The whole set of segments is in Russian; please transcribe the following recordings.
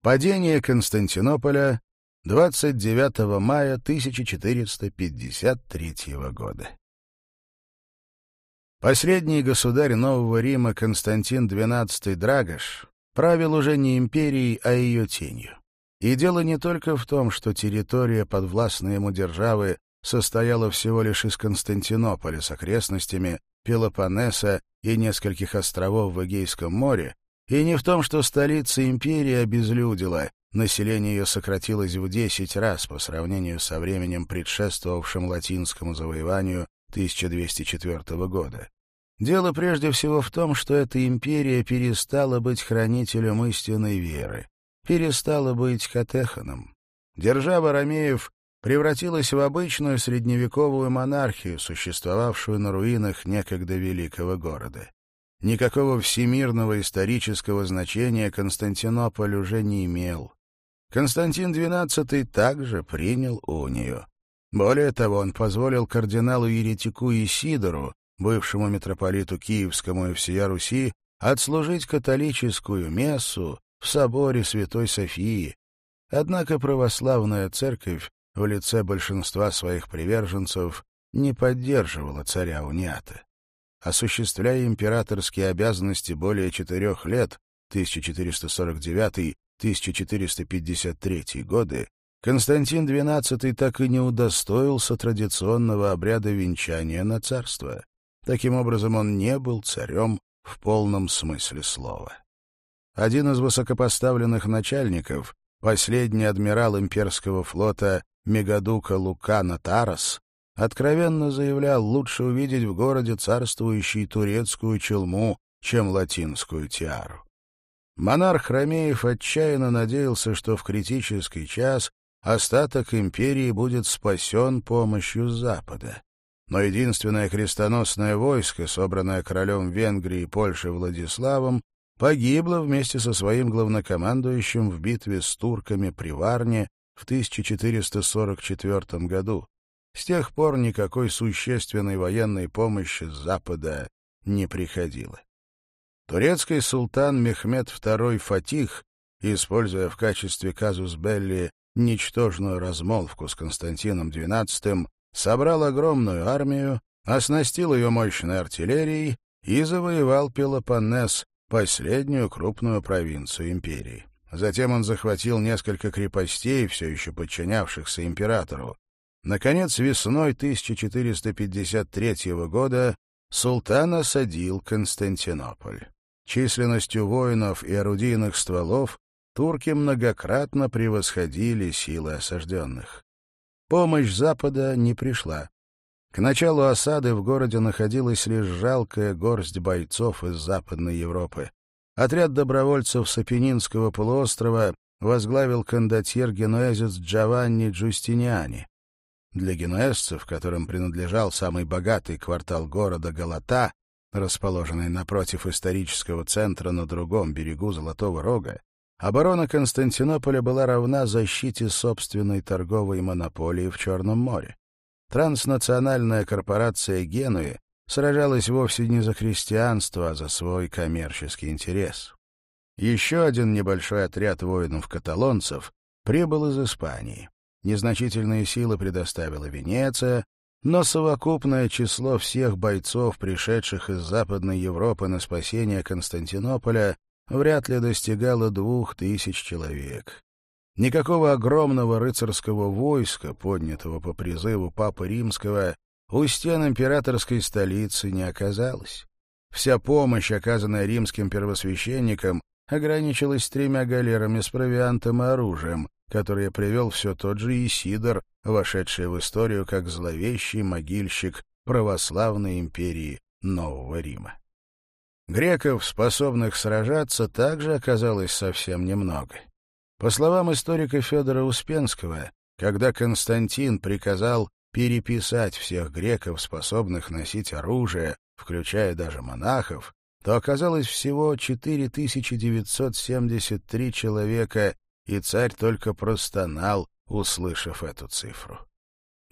Падение Константинополя 29 мая 1453 года. Последний государь Нового Рима Константин XII Драгош правил уже не империей, а ее тенью. И дело не только в том, что территория подвластной ему державы состояла всего лишь из Константинополя с окрестностями, Пелопоннеса и нескольких островов в Эгейском море, и не в том, что столица империи обезлюдила, население ее сократилось в 10 раз по сравнению со временем, предшествовавшим латинскому завоеванию 1204 года. Дело прежде всего в том, что эта империя перестала быть хранителем истинной веры, перестала быть катеханом. Держава Ромеев превратилась в обычную средневековую монархию, существовавшую на руинах некогда великого города никакого всемирного исторического значения Константинополь уже не имел. Константин XII также принял унию. Более того, он позволил кардиналу-еретику Исидору, бывшему митрополиту Киевскому и всея Руси, отслужить католическую мессу в соборе Святой Софии. Однако православная церковь в лице большинства своих приверженцев не поддерживала царя Униата. Осуществляя императорские обязанности более четырех лет, 1449-1453 годы, Константин XII так и не удостоился традиционного обряда венчания на царство. Таким образом, он не был царем в полном смысле слова. Один из высокопоставленных начальников, последний адмирал имперского флота Мегадука Лукана Тарас, откровенно заявлял, лучше увидеть в городе царствующей турецкую челму, чем латинскую тиару. Монарх Ромеев отчаянно надеялся, что в критический час остаток империи будет спасен помощью Запада. Но единственное крестоносное войско, собранное королем Венгрии и Польши Владиславом, погибло вместе со своим главнокомандующим в битве с турками при Варне в 1444 году, с тех пор никакой существенной военной помощи с Запада не приходило. Турецкий султан Мехмед II Фатих, используя в качестве казус Белли ничтожную размолвку с Константином XII, собрал огромную армию, оснастил ее мощной артиллерией и завоевал Пелопоннес, последнюю крупную провинцию империи. Затем он захватил несколько крепостей, все еще подчинявшихся императору, Наконец, весной 1453 года султан осадил Константинополь. Численностью воинов и орудийных стволов турки многократно превосходили силы осажденных. Помощь Запада не пришла. К началу осады в городе находилась лишь жалкая горсть бойцов из Западной Европы. Отряд добровольцев с полуострова возглавил кондотьер генуэзец Джованни Джустиниани. Для генуэзцев, которым принадлежал самый богатый квартал города Галата, расположенный напротив исторического центра на другом берегу Золотого Рога, оборона Константинополя была равна защите собственной торговой монополии в Черном море. Транснациональная корпорация Генуи сражалась вовсе не за христианство, а за свой коммерческий интерес. Еще один небольшой отряд воинов-каталонцев прибыл из Испании. Незначительные силы предоставила Венеция, но совокупное число всех бойцов, пришедших из Западной Европы на спасение Константинополя, вряд ли достигало двух тысяч человек. Никакого огромного рыцарского войска, поднятого по призыву Папы Римского, у стен императорской столицы не оказалось. Вся помощь, оказанная римским первосвященникам, ограничилась тремя галерами с провиантом и оружием, которые привел все тот же Исидор, вошедший в историю как зловещий могильщик православной империи Нового Рима. Греков, способных сражаться, также оказалось совсем немного. По словам историка Федора Успенского, когда Константин приказал переписать всех греков, способных носить оружие, включая даже монахов, то оказалось всего 4973 человека, и царь только простонал, услышав эту цифру.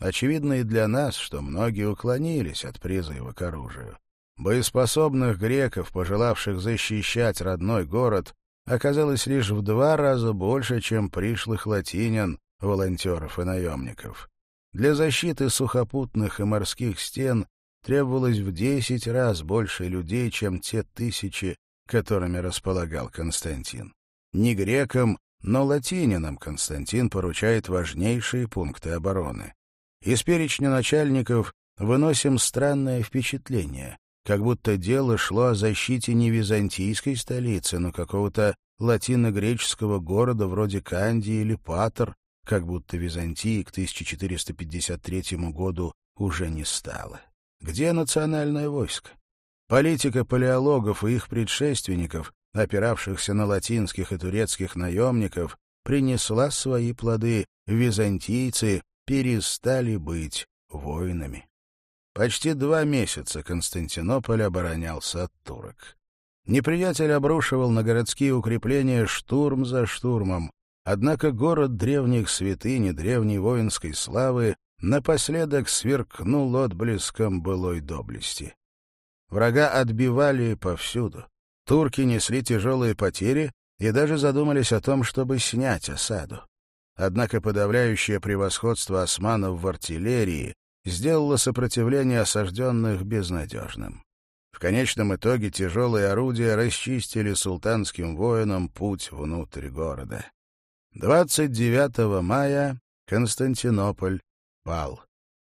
Очевидно и для нас, что многие уклонились от призыва к оружию. Боеспособных греков, пожелавших защищать родной город, оказалось лишь в два раза больше, чем пришлых латинян, волонтеров и наемников. Для защиты сухопутных и морских стен требовалось в десять раз больше людей, чем те тысячи, которыми располагал Константин. Ни грекам, но латининам Константин поручает важнейшие пункты обороны. Из перечня начальников выносим странное впечатление, как будто дело шло о защите не византийской столицы, но какого-то латино-греческого города вроде Канди или Патер, как будто Византии к 1453 году уже не стало. Где национальное войско? Политика палеологов и их предшественников опиравшихся на латинских и турецких наемников, принесла свои плоды, византийцы перестали быть воинами. Почти два месяца Константинополь оборонялся от турок. Неприятель обрушивал на городские укрепления штурм за штурмом, однако город древних святынь и древней воинской славы напоследок сверкнул отблеском былой доблести. Врага отбивали повсюду. Турки несли тяжелые потери и даже задумались о том, чтобы снять осаду. Однако подавляющее превосходство османов в артиллерии сделало сопротивление осажденных безнадежным. В конечном итоге тяжелые орудия расчистили султанским воинам путь внутрь города. 29 мая Константинополь пал.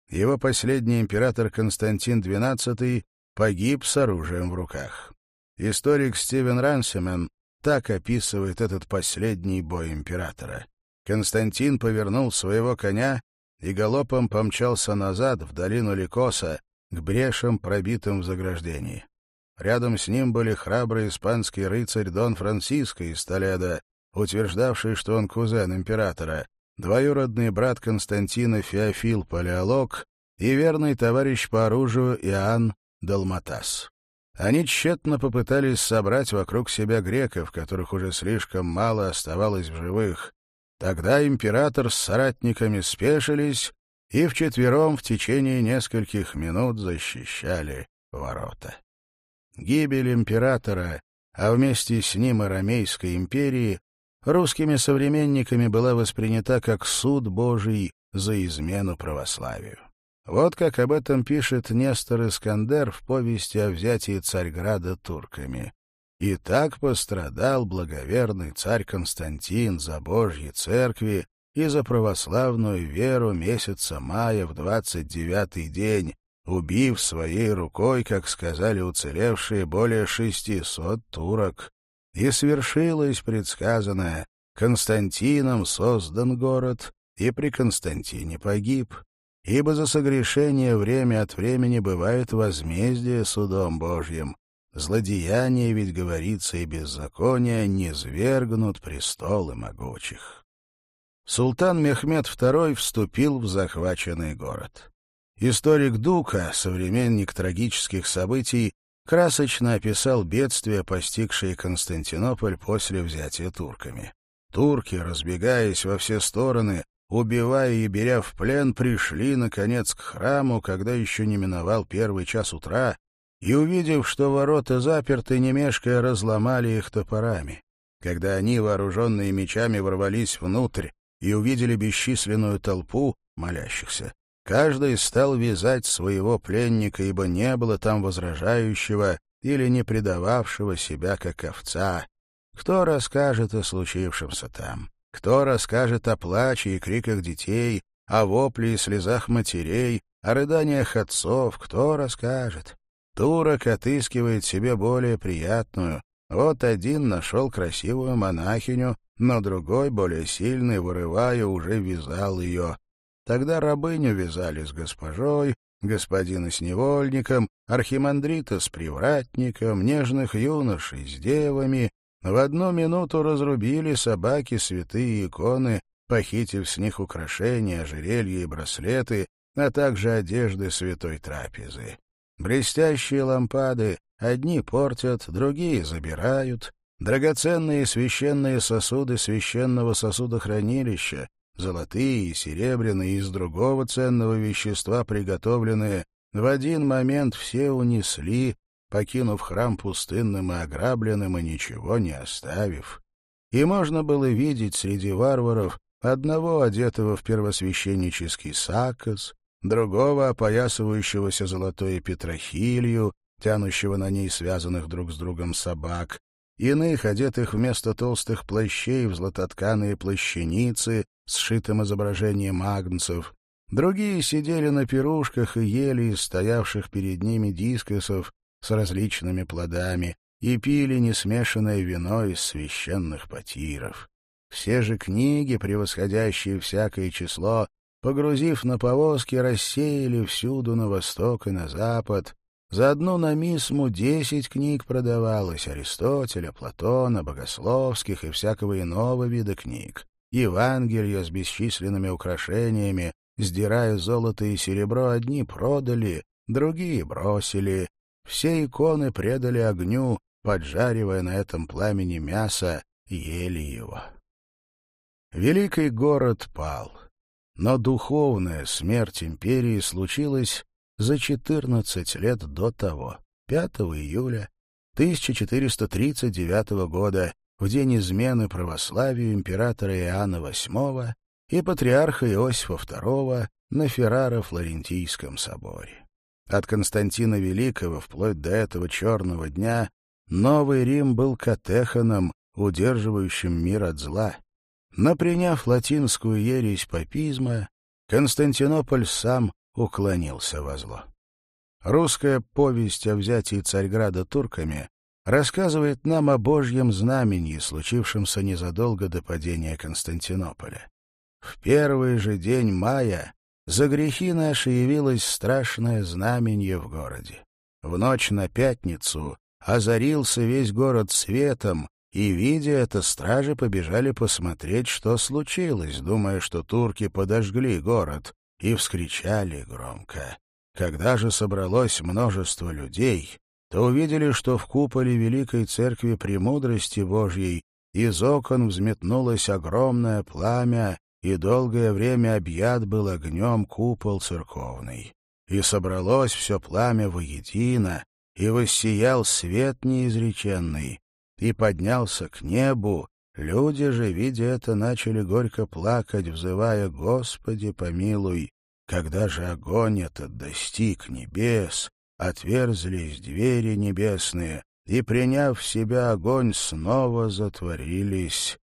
Его последний император Константин XII погиб с оружием в руках. Историк Стивен Рансемен так описывает этот последний бой императора. Константин повернул своего коня и галопом помчался назад в долину Ликоса к брешам, пробитым в заграждении. Рядом с ним были храбрый испанский рыцарь Дон Франциско из Толедо, утверждавший, что он кузен императора, двоюродный брат Константина Феофил Палеолог и верный товарищ по оружию Иоанн Далматас. Они тщетно попытались собрать вокруг себя греков, которых уже слишком мало оставалось в живых. Тогда император с соратниками спешились и вчетвером в течение нескольких минут защищали ворота. Гибель императора, а вместе с ним и Ромейской империи, русскими современниками была воспринята как суд Божий за измену православию. Вот как об этом пишет Нестор Искандер в повести о взятии Царьграда турками. «И так пострадал благоверный царь Константин за Божьи церкви и за православную веру месяца мая в двадцать девятый день, убив своей рукой, как сказали уцелевшие, более шестисот турок. И свершилось предсказанное. Константином создан город, и при Константине погиб ибо за согрешение время от времени бывает возмездие судом Божьим. Злодеяние, ведь говорится, и беззаконие не свергнут престолы могучих. Султан Мехмед II вступил в захваченный город. Историк Дука, современник трагических событий, красочно описал бедствия, постигшие Константинополь после взятия турками. Турки, разбегаясь во все стороны, убивая и беря в плен, пришли, наконец, к храму, когда еще не миновал первый час утра, и, увидев, что ворота заперты, не разломали их топорами. Когда они, вооруженные мечами, ворвались внутрь и увидели бесчисленную толпу молящихся, каждый стал вязать своего пленника, ибо не было там возражающего или не предававшего себя как овца. Кто расскажет о случившемся там? Кто расскажет о плаче и криках детей, о вопле и слезах матерей, о рыданиях отцов, кто расскажет? Турок отыскивает себе более приятную. Вот один нашел красивую монахиню, но другой, более сильный, вырывая, уже вязал ее. Тогда рабыню вязали с госпожой, господина с невольником, архимандрита с привратником, нежных юношей с девами, в одну минуту разрубили собаки святые иконы, похитив с них украшения, ожерелья и браслеты, а также одежды святой трапезы. Блестящие лампады одни портят, другие забирают, драгоценные священные сосуды священного сосудохранилища, золотые и серебряные из другого ценного вещества приготовленные, в один момент все унесли, покинув храм пустынным и ограбленным и ничего не оставив. И можно было видеть среди варваров одного одетого в первосвященнический сакос, другого опоясывающегося золотой петрохилью, тянущего на ней связанных друг с другом собак, иных, одетых вместо толстых плащей в златотканые плащаницы сшитым изображением агнцев, другие сидели на пирушках и ели из стоявших перед ними дискосов, с различными плодами и пили несмешанное вино из священных потиров. Все же книги, превосходящие всякое число, погрузив на повозки, рассеяли всюду на восток и на запад. За одну на мисму десять книг продавалось Аристотеля, Платона, Богословских и всякого иного вида книг. Евангелие с бесчисленными украшениями, сдирая золото и серебро, одни продали, другие бросили, все иконы предали огню, поджаривая на этом пламени мясо, ели его. Великий город пал, но духовная смерть империи случилась за 14 лет до того, 5 июля 1439 года, в день измены православию императора Иоанна VIII и патриарха Иосифа II на Ферраро-Флорентийском соборе. От Константина Великого вплоть до этого черного дня Новый Рим был катеханом, удерживающим мир от зла. Но приняв латинскую ересь папизма, Константинополь сам уклонился во зло. Русская повесть о взятии Царьграда турками рассказывает нам о божьем знамении, случившемся незадолго до падения Константинополя. В первый же день мая за грехи наши явилось страшное знамение в городе. В ночь на пятницу озарился весь город светом, и, видя это, стражи побежали посмотреть, что случилось, думая, что турки подожгли город, и вскричали громко. Когда же собралось множество людей, то увидели, что в куполе Великой Церкви Премудрости Божьей из окон взметнулось огромное пламя, и долгое время объят был огнем купол церковный. И собралось все пламя воедино, и воссиял свет неизреченный, и поднялся к небу, люди же, видя это, начали горько плакать, взывая «Господи, помилуй!» Когда же огонь этот достиг небес, отверзлись двери небесные, и, приняв в себя огонь, снова затворились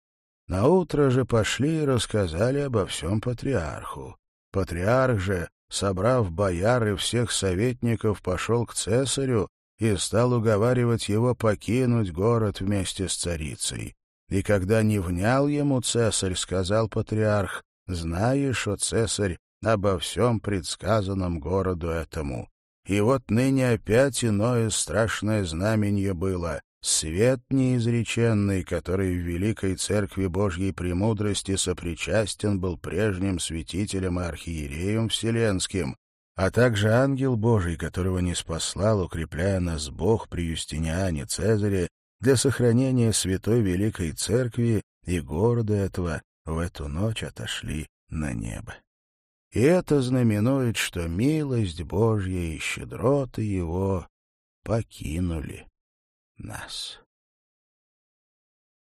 Наутро же пошли и рассказали обо всем патриарху. Патриарх же, собрав бояр и всех советников, пошел к цесарю и стал уговаривать его покинуть город вместе с царицей. И когда не внял ему цесарь, сказал патриарх, «Знаешь, о цесарь, обо всем предсказанном городу этому». И вот ныне опять иное страшное знамение было свет неизреченный, который в Великой Церкви Божьей Премудрости сопричастен был прежним святителям и архиереям вселенским, а также ангел Божий, которого не спаслал, укрепляя нас Бог при Юстиниане Цезаре для сохранения святой Великой Церкви и города этого в эту ночь отошли на небо. И это знаменует, что милость Божья и щедроты его покинули нас.